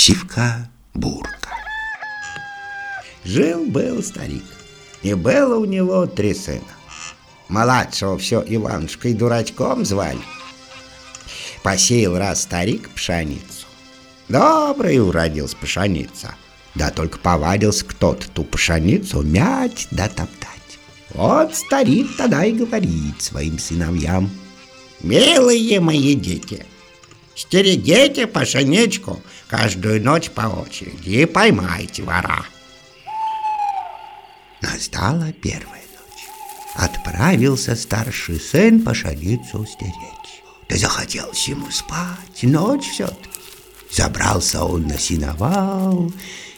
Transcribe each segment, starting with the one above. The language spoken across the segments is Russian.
Сивка-бурка. Жил-был старик, и было у него три сына. Младшего все Иванушкой дурачком звали. Посеял раз старик пшеницу. Добрый уродился пшеница. Да только повадился кто-то ту пшеницу мять да топтать. Вот старик тогда и говорит своим сыновьям. «Милые мои дети, стерегите пшеничку каждую ночь по очереди и поймайте вора». Настала первая ночь. Отправился старший сын пшеницу стеречь. Да захотелось ему спать, ночь все-таки. Забрался он на синовал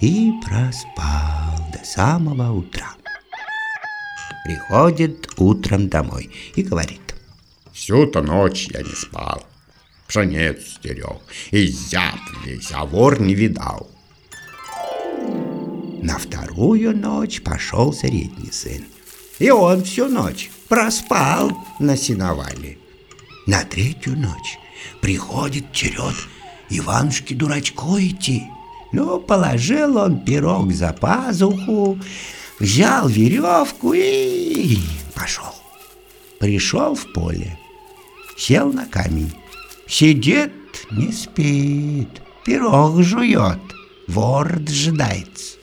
и проспал до самого утра. Приходит утром домой и говорит. Всю-то ночь я не спал, пшенец стерег, и зяб весь, а вор не видал. На вторую ночь пошел средний сын. И он всю ночь проспал на сеновале. На третью ночь приходит черед Иванушки дурачку идти. Ну, положил он пирог за пазуху, взял веревку и пошел. Пришел в поле, сел на камень. Сидит, не спит, пирог жует, вор дожидается.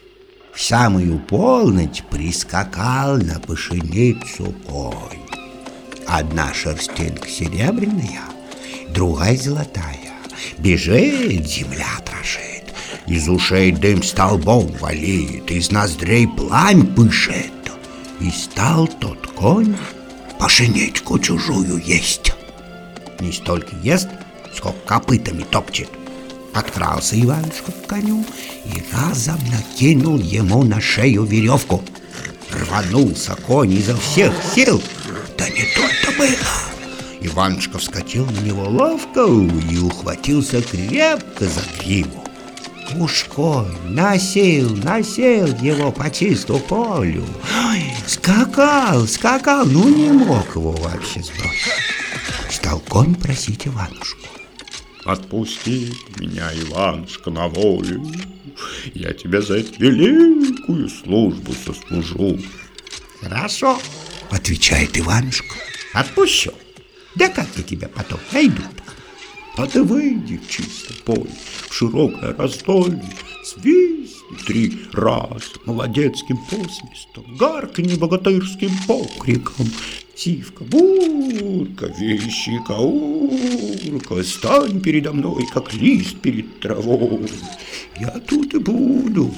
В самую полночь прискакал на пшеницу конь. Одна шерстинка серебряная, другая золотая. Бежит, земля трошит, из ушей дым столбом валит, из ноздрей пламь пышет. И стал тот конь пошенечку чужую есть. Не столько ест, сколько копытами топчет. Подкрался Иванушка к коню и разом накинул ему на шею веревку. Рванулся конь изо всех сил, да не тут-то было. Иванушка вскочил на него ловко и ухватился крепко за гриву. Уж конь носил, носил его по чисту полю. Ой, скакал, скакал, ну не мог его вообще сбросить. Стал конь просить Иванушку. Отпусти меня, Иванушка, на волю. Я тебе за эту великую службу сослужу. Хорошо, отвечает Иванушка. Отпущу. Да как я тебя потом найду А ты выйди в чисто поле, в широкое раздолье, свистни три раз молодецким посвистом, гаркни богатырским покриком, Сивка, бурка, вещика, урка, стань передо мной, как лист перед травой. Я тут и буду.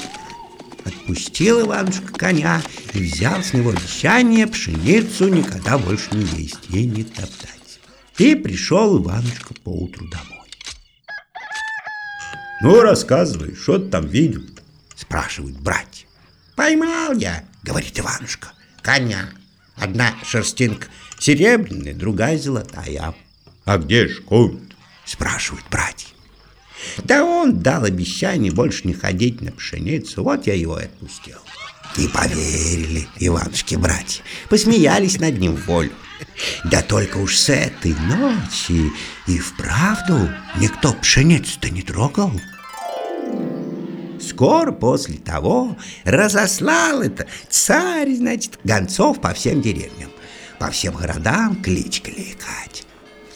Отпустил Иванушка коня и взял с него обещание пшеницу никогда больше не есть и не топтать. И пришел Иванушка поутру домой. «Ну, рассказывай, что ты там видел?» Спрашивают братья. «Поймал я, — говорит Иванушка, — коня. Одна шерстинка серебряная, другая золотая». «А где ж конь Спрашивают братья. Да он дал обещание больше не ходить на пшеницу, вот я его и отпустил. И поверили Иванушке братья, посмеялись над ним волю. Да только уж с этой ночи и вправду никто пшеницу-то не трогал. Скоро после того разослал это царь, значит, гонцов по всем деревням, по всем городам клич кликать.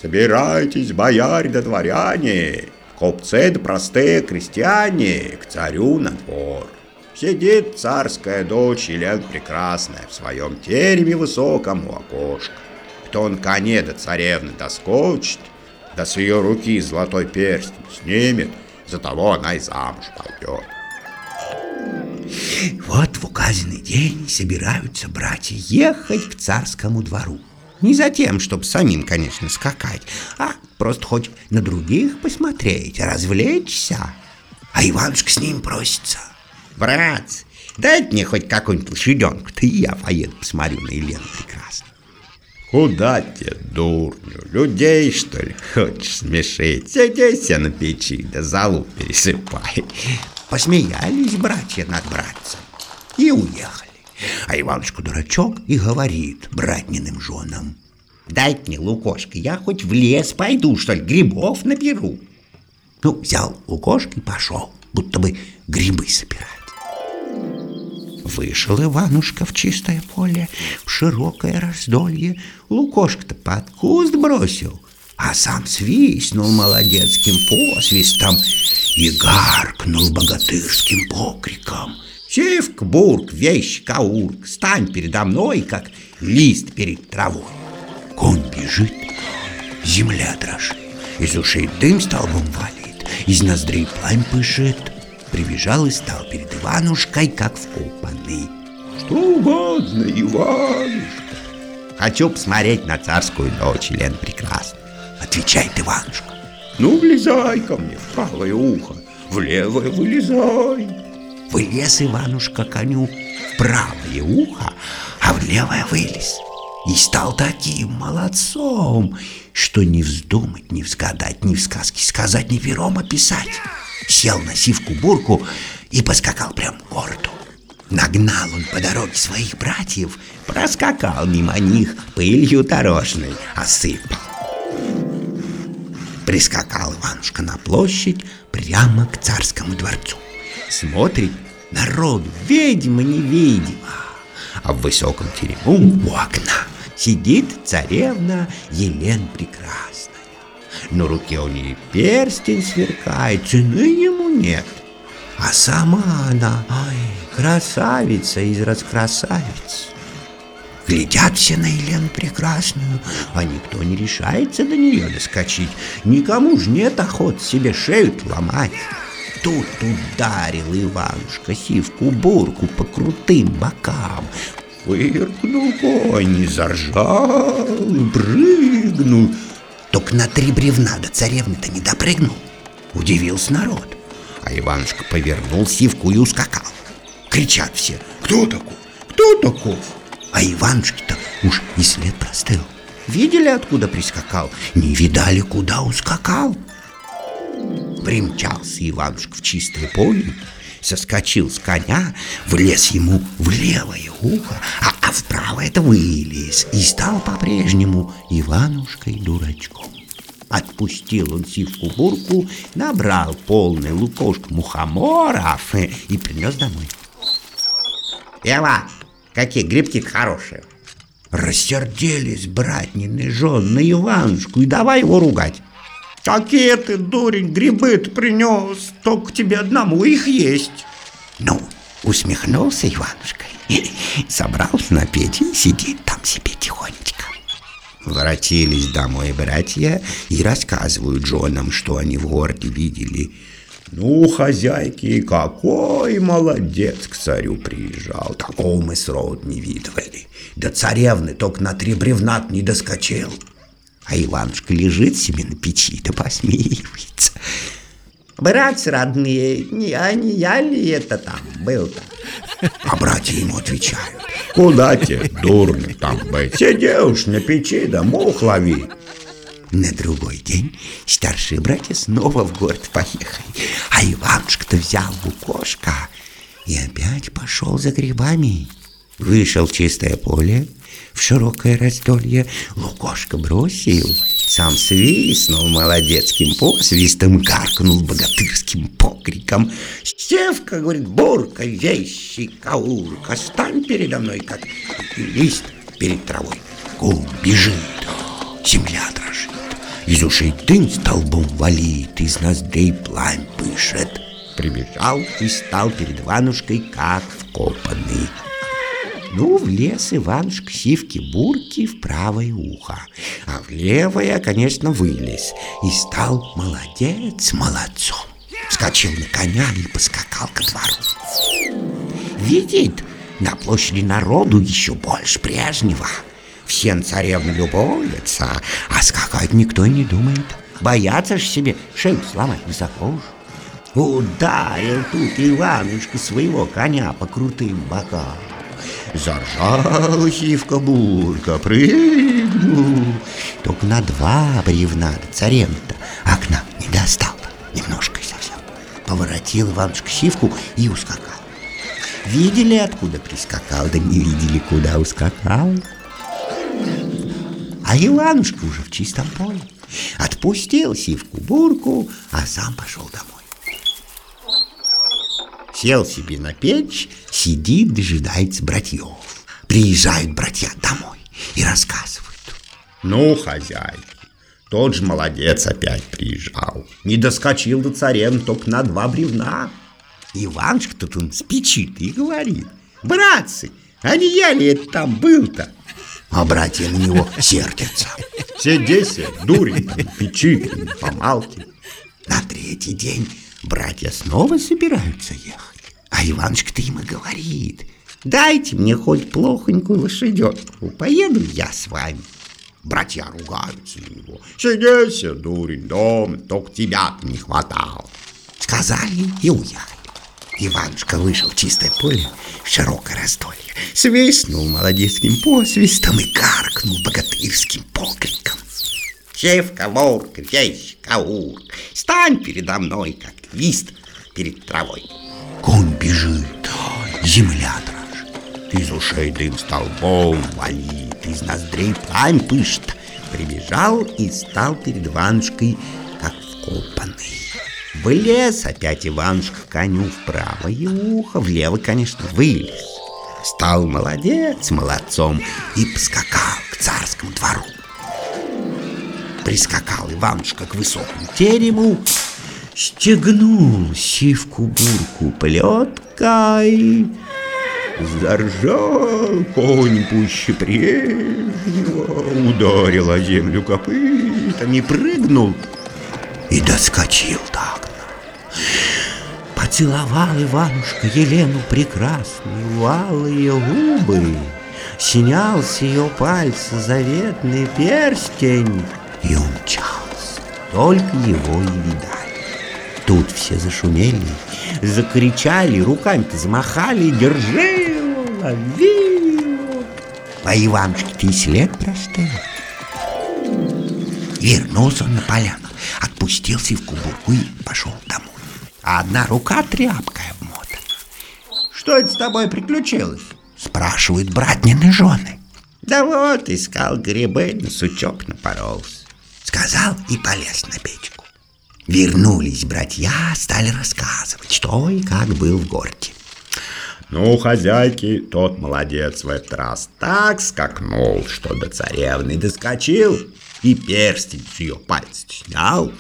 Собирайтесь, бояре да дворяне, купцы да простые крестьяне, к царю на двор. Сидит царская дочь Елена Прекрасная в своем тереме высоком у окошка. Кто на коне до царевны доскочит, да с ее руки золотой перстень снимет, за того она и замуж пойдет. Вот в указанный день собираются братья ехать к царскому двору. Не за тем, чтобы самим, конечно, скакать, а просто хоть на других посмотреть, развлечься. А Иванушка с ним просится. Брат, дайте мне хоть какую-нибудь лошаденку, ты я поеду посмотрю на Елену прекрасно. Куда тебе, дурню? Людей, что ли, хочешь смешить? Сиди себе на печи, да залу пересыпай. Посмеялись братья над братцем и уехали. А Иванушка дурачок и говорит братниным женам. Дайте мне, Лукошка, я хоть в лес пойду, что ли, грибов наберу. Ну, взял Лукошка и пошел. будто бы грибы собирать. Вышел Иванушка в чистое поле, в широкое раздолье, Лукошка-то под куст бросил, а сам свистнул молодецким посвистом и гаркнул богатырским покриком. «Сивк, бурк, вещь, каурк, стань передо мной, как лист перед травой!» Конь бежит, земля дрожит, из ушей дым столбом валит, из ноздрей пламь пышет. Прибежал и стал перед Иванушкой, как вкопанный. Что угодно, Иванушка. Хочу посмотреть на царскую дочь, Елена Прекрасная, отвечает Иванушка. Ну, влезай ко мне в правое ухо, в левое вылезай. Вылез Иванушка коню в правое ухо, а в левое вылез. И стал таким молодцом, что не вздумать, не взгадать, ни в сказке сказать, ни пером описать. Сел на сивку-бурку и поскакал прямо в городу. Нагнал он по дороге своих братьев, проскакал мимо них, пылью дорожной осыпал. Прискакал Иванушка на площадь прямо к царскому дворцу. Смотрит, народу ведьма-невидима, а в высоком терему у окна сидит царевна Елена Прекрасная. На руке у нее перстень сверкает, цены ему нет. А сама она, ай, красавица из раскрасавиц. Глядят все на Елену Прекрасную, а никто не решается до нее доскочить. Никому ж нет охот себе шею ломать. Тут ударил Иванушка сивку-бурку по крутым бокам. Фыркнул конь, заржал, прыгнул. Только на три бревна до царевны-то не допрыгнул. Удивился народ. А Иванушка повернул сивку и ускакал. Кричат все, кто такой, кто таков? А Иванушке-то уж и след простыл. Видели, откуда прискакал? Не видали, куда ускакал? Примчался Иванушка в чистое поле, соскочил с коня, влез ему в левое ухо, а, а в правое-то вылез и стал по-прежнему Иванушкой-дурачком. Отпустил он сивку-бурку, набрал полный лукошк мухоморов и принес домой. «Ева, какие грибки хорошие!» Рассердились братнины жены на Иванушку и давай его ругать. Какие ты, дурень, грибы-то принес, только тебе одному их есть. Ну, усмехнулся Иванушка собрался на печь и сидит там себе тихонечко. Воротились домой братья и рассказывают женам, что они в городе видели. Ну, хозяйки, какой молодец к царю приезжал, такого мы срод не видывали. Да царевны только на три бревна не доскочил. А Иванушка лежит себе на печи да посмеивается. Братцы родные, не, а не я ли это там был-то? А братья ему отвечают. Куда тебе, дурный, там быть? Сиди уж на печи да мух лови. На другой день старшие братья снова в город поехали, а Иванушка-то взял лукошка и опять пошел за грибами. Вышел в чистое поле, в широкое раздолье, лукошка бросил, сам свистнул молодецким посвистом, гаркнул богатырским покриком. «Стевка, — говорит, — бурка, вещи, каурка, стань передо мной, как лист перед травой». Гул бежит, земля дрожит, из ушей дым столбом валит, из ноздрей пламь пышет. Прибежал и стал перед Иванушкой, как вкопанный. Ну, влез Иванушка сивки-бурки в правое ухо, а в левое, конечно, вылез и стал молодец молодцом. Вскочил на коня и поскакал ко двору. Видит, на площади народу еще больше прежнего. Все на царевну любуются, а скакать никто не думает. Боятся ж себе шею сломать высоко уж. Ударил тут Иванушка своего коня по крутым бокам. Заржала сивка-бурка, прыгнул. Только на два бревна царевна-то окна не достал, немножко совсем. Поворотил Иванушка сивку и ускакал. Видели, откуда прискакал, да не видели, куда ускакал. А Иванушка уже в чистом поле. Отпустил сивку-бурку, а сам пошел домой. Сел себе на печь, сидит, дожидается братьев. Приезжают братья домой и рассказывают. Ну, хозяйки, тот же молодец опять приезжал. Не доскочил до царем только на два бревна. Иванушка-то тут с печи и говорит. Братцы, а не я ли это там был-то? А братья на него сердятся. Себе, дурень, там, печи, помалки. На третий день братья снова собираются ехать. А Иванушка-то им и говорит. Дайте мне хоть плохонькую лошадетку, поеду я с вами. Братья ругаются на него. Сиди себе, дурень, дом, только тебя не хватало. Сказали и уехали. Иванушка вышел в чистое поле, в широкое раздолье, свистнул молодецким посвистом и каркнул богатырским покриком. Севка, волк, вещь, каур, стань передо мной, как лист перед травой. Конь бежит, земля дрожит, из ушей дым столбом валит, из ноздрей пламь пышет. Прибежал и стал перед Иванушкой, как вкопанный. Влез опять Иванушка коню в правое ухо, влево, конечно, вылез. Стал молодец, молодцом и поскакал к царскому двору. Прискакал Иванушка к высокому терему, стегнул сивку-бурку плеткой, Заржал конь пуще прежнего, ударил о землю копытами, прыгнул и доскочил так. Поцеловал Иванушка Елену прекрасную, валые губы, Снял с ее пальца заветный перстень и умчался. Только его и видали. Тут все зашумели, закричали, руками-то замахали, держи его, лови его. А Иванушке-то и след простыл. Вернулся он на поляну, отпустил сивку бурку и пошел домой. А одна рука тряпкой обмотана. Что это с тобой приключилось? Спрашивают братнины жены. Да вот, искал грибы, на сучок напоролся. Сказал и полез на печку. Вернулись братья, стали рассказывать, что и как был в городе. Ну, хозяйки, тот молодец в этот раз так скакнул, что до царевны доскочил и перстень с ее пальца снял.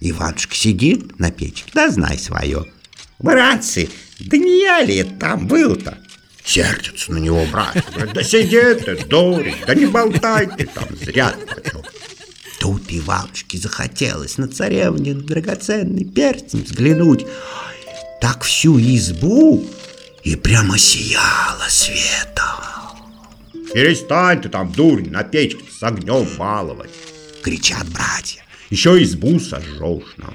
Иванушка сидит на печке, да знай свое. Братцы, да не я ли там был-то? Сердятся на него говорят, да сиди ты, дурень, да не болтай ты там, зря ты Тут Иванушке захотелось на царевне драгоценный перстень взглянуть. Так всю избу и прямо сияло светом. Перестань ты там, дурень, на печке с огнем баловать. Кричат братья. Еще избу сожжешь нам.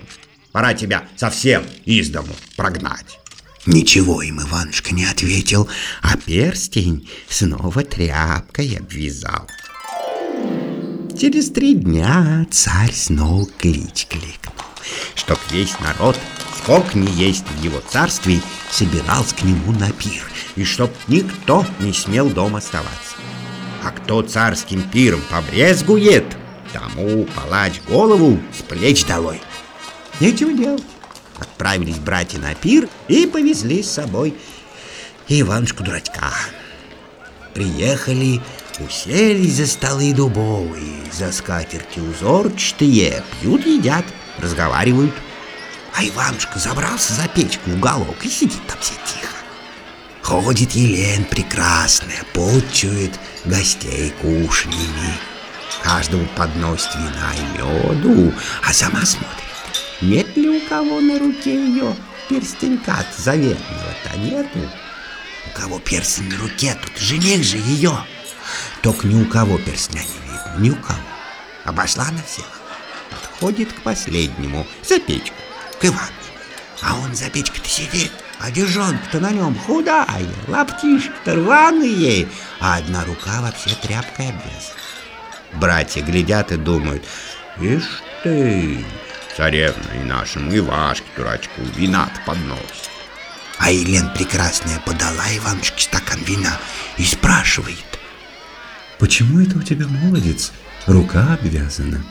Пора тебя совсем из дому прогнать. Ничего им Иванушка не ответил, а перстень снова тряпкой обвязал. Через три дня царь снова клич кликнул, чтоб весь народ, сколько не есть в его царстве, собирался к нему на пир, и чтоб никто не смел дома оставаться. А кто царским пиром побрезгует, тому палач голову с плеч долой. Нечего делать. Отправились братья на пир и повезли с собой Иванушку-дурачка. Приехали Уселись за столы дубовые, за скатерти узорчатые, пьют, едят, разговаривают. А Иванушка забрался за печку в уголок и сидит там все тихо. Ходит Елен прекрасная, почует гостей кушаньями. Каждому подносит вина и меду, а сама смотрит, нет ли у кого на руке ее перстенька заветного-то нету. У кого перстень на руке, тут жених же ее. Только ни у кого перстня не видно, ни у кого. Обошла на всех. Подходит к последнему, за печку, к Ивану. А он за печкой-то сидит, а держонка-то на нем худая, лаптишки-то рваные, а одна рука вообще тряпкой обвязана. Братья глядят и думают, ишь ты, царевна и нашему Ивашке дурачку вина-то подносит. А Елен прекрасная подала Иванушке стакан вина и спрашивает, Почему это у тебя молодец? Рука обвязана.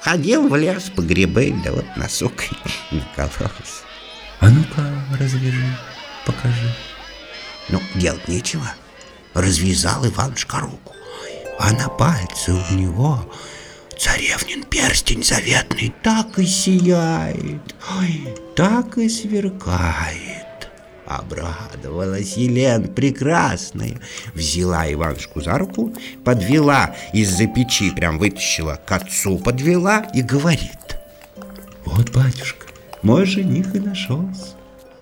Ходил в лес по грибы, да вот на сук накололся. А ну-ка, развяжи. покажи. Ну, делать нечего. Развязал Иванушка руку, а на пальце у него царевнин перстень заветный так и сияет, ой, так и сверкает. Обрадовалась Елен прекрасная, взяла Иванушку за руку, подвела из-за печи, прям вытащила к отцу, подвела и говорит. Вот, батюшка, мой жених и нашелся.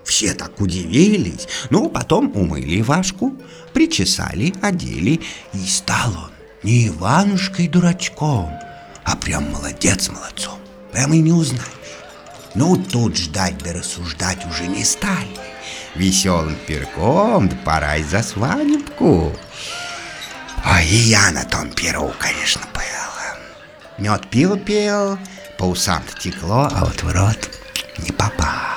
Все так удивились, ну, потом умыли Ивашку, причесали, одели, и стал он не Иванушкой-дурачком, а прям молодец молодцом, прям и не узнаешь. Ну, тут ждать да рассуждать уже не стали. Веселым перком, да пора и за свадебку. Ой, и я на том перу, конечно, пела. Мед пил пел, по усам текло, а вот в рот не попал.